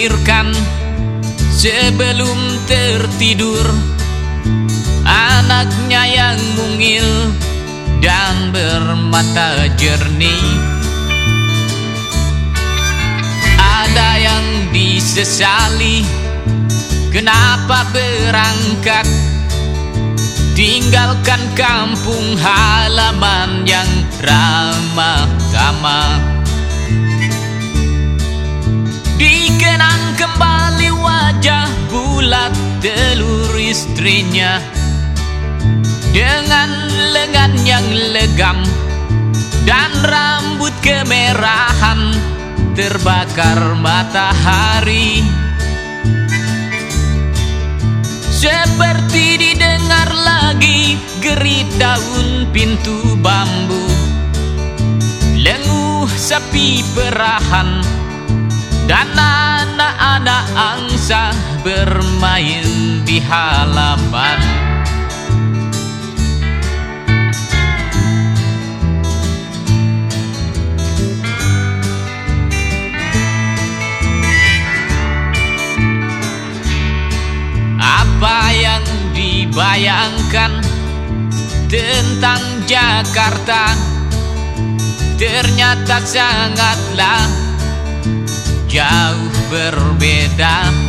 difikirkan sebelum tertidur. Anaknya yang mungil dan bermata jernih. Ada yang disesali Kenapa berangkat? Tinggalkan kampung halaman yang ramah tamah telur istrinya. Dengan lengan yang legam Dan rambut kemerahan Terbakar matahari. Seperti didengar lagi gerit daun pintu bambu Lenguh sapi perahan Dan anak-anak angsa bermain di halaman. Apa yang dibayangkan tentang Jakarta Ternyata sangatlah jauh berbeda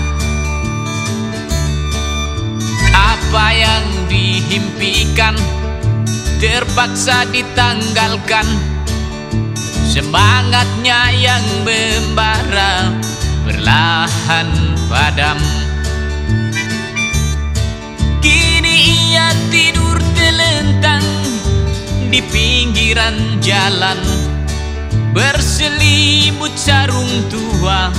Apa yang dihimpikan? Terpaksa ditanggalkan. Semangatnya yang membara perlahan padam. Kini ia tidur telentang di pinggiran jalan. Berselimut sarung tua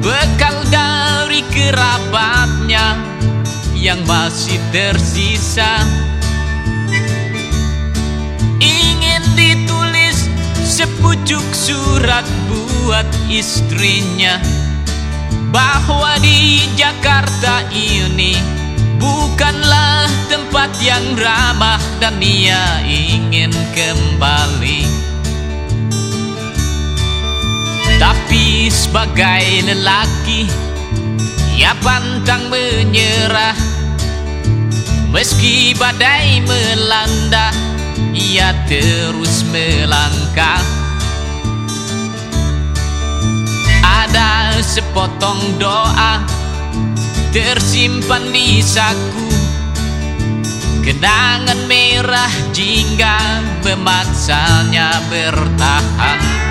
Bekal dari kerabatnya Yang masih tersisa. Ingin ditulis sepucuk surat buat istrinya Bahwa di Jakarta ini Bukanlah tempat yang ramah dan ia ingin kembali. Tapi sebagai lelaki Ia pantang menyerah Meski badai melanda Ia terus melangkah. Ada sepotong doa Tersimpan di saku. Kenangan merah jingga Memaksanya bertahan